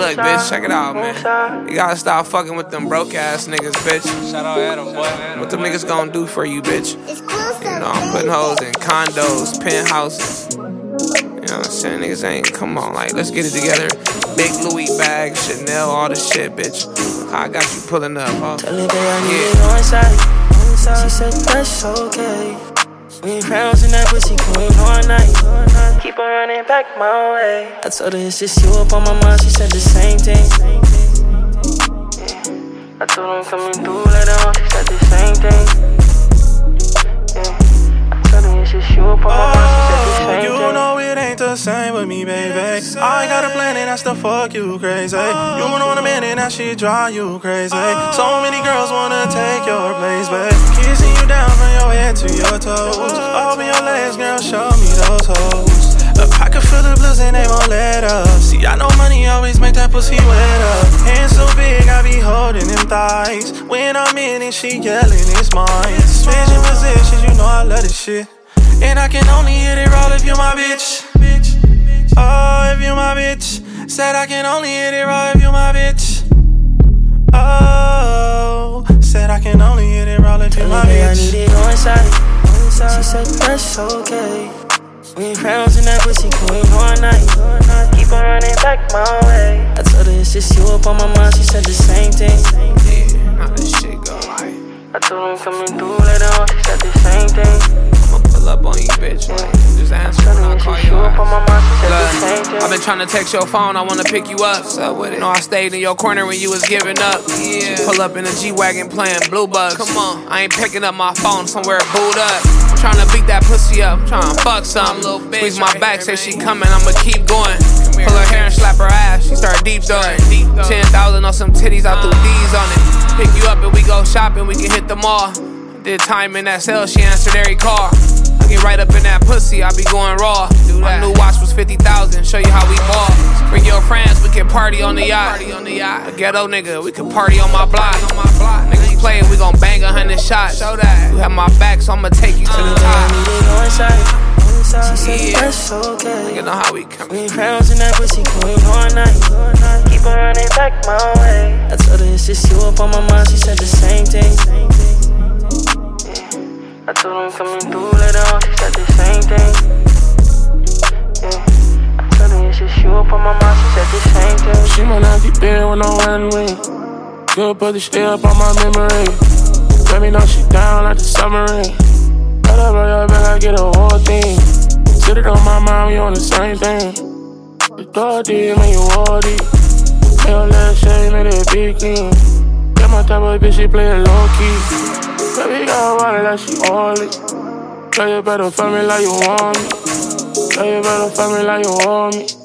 look, bitch, check it out, man. You gotta stop fucking with them broke ass niggas, bitch. Shout out Adam, boy. What them niggas gonna do for you, bitch? You know, I'm putting hoes in condos, penthouses. You know what I'm saying? Niggas ain't, come on, like, let's get it together. Big Louis bag, Chanel, all the shit, bitch. I got you pulling up, huh? Tell her that I need it on side. She said that's okay. We ain't crowns in that pussy queen all night. Keep on running back my way. I told her it's just you up on my mind. She said the same thing. I told her I'm coming through later on. She said the same thing. Yeah. I told her it's just you up on my mind. She said the Oh, same you thing. know it ain't the same with me, baby. I got a plan and that's to fuck you crazy. You know the man and that shit drive you crazy. So many girls wanna take your place, babe. Head to your toes. Open your legs, girl, show me those hoes. A pocket full of blues and they won't let up. See, I know money always make that pussy wet up. Hands so big, I be holding them thighs. When I'm in it, she yelling, it's mine. Switching positions, you know I love this shit. And I can only hit it raw if you my bitch. Oh, if you my bitch. Said I can only hit it raw if you my bitch. Need it on side. She said that's okay. We ain't crowns in that pussy queen all night. Keep on running back my way. I told her it's just you up on my mind. She said the same thing. Yeah, how this shit go, like. I told her I'm coming through later on. She said the same thing. Trying to text your phone, I wanna pick you up. So with it. Know I stayed in your corner when you was giving up. Yeah. Pull up in a G Wagon playing Blue Bugs. Come on, I ain't picking up my phone somewhere booed up. I'm trying to beat that pussy up, trying to fuck some. Little bitch Squeeze my back, say she coming, I'ma keep going. Pull her hair and slap her ass, she start deep throwing. 10,000 on some titties, I threw uh. D's on it. Pick you up and we go shopping, we can hit the mall. Did time in that cell, she answered every call. Get right up in that pussy, I be going raw. My new watch was 50,000, show you how we ball. Bring your friends, we can party on the yacht. A ghetto nigga, we can party on my block. Niggas play, we gon' bang a hundred shots. Show that. You have my back, so I'ma take you to the I top. need it on side. She said that's okay. You know how we come. We ain't crowns in that pussy queen all night. Keep on running back my way. I told her it's just you up on my mind. She said the same thing. I might not be there when I'm running ring. Good pussy stay up on my memory. Let me know she down like the submarine. Up on your back, I get a whole thing. Sit it on my mind, we on the same thing. The door did, man, you wore it. Make her last shade, made it big king. Got my type of bitch, she play it low key. Baby got water like she oily. Girl, you better fuck me like you want me. Girl, you better fuck me like you want me.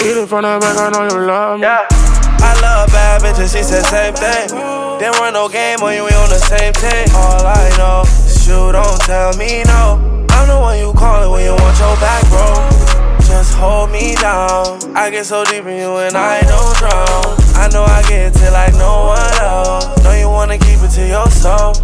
Eat it from the back, I know you love me. Yeah. I love bad bitches, she said same thing. Then run no game on you, we on the same team. All I know is you don't tell me no. I'm the one you callin' when you want your back, bro just hold me down. I get so deep in you and I don't drown. I know I get to like no one else. Know you wanna keep it to yourself.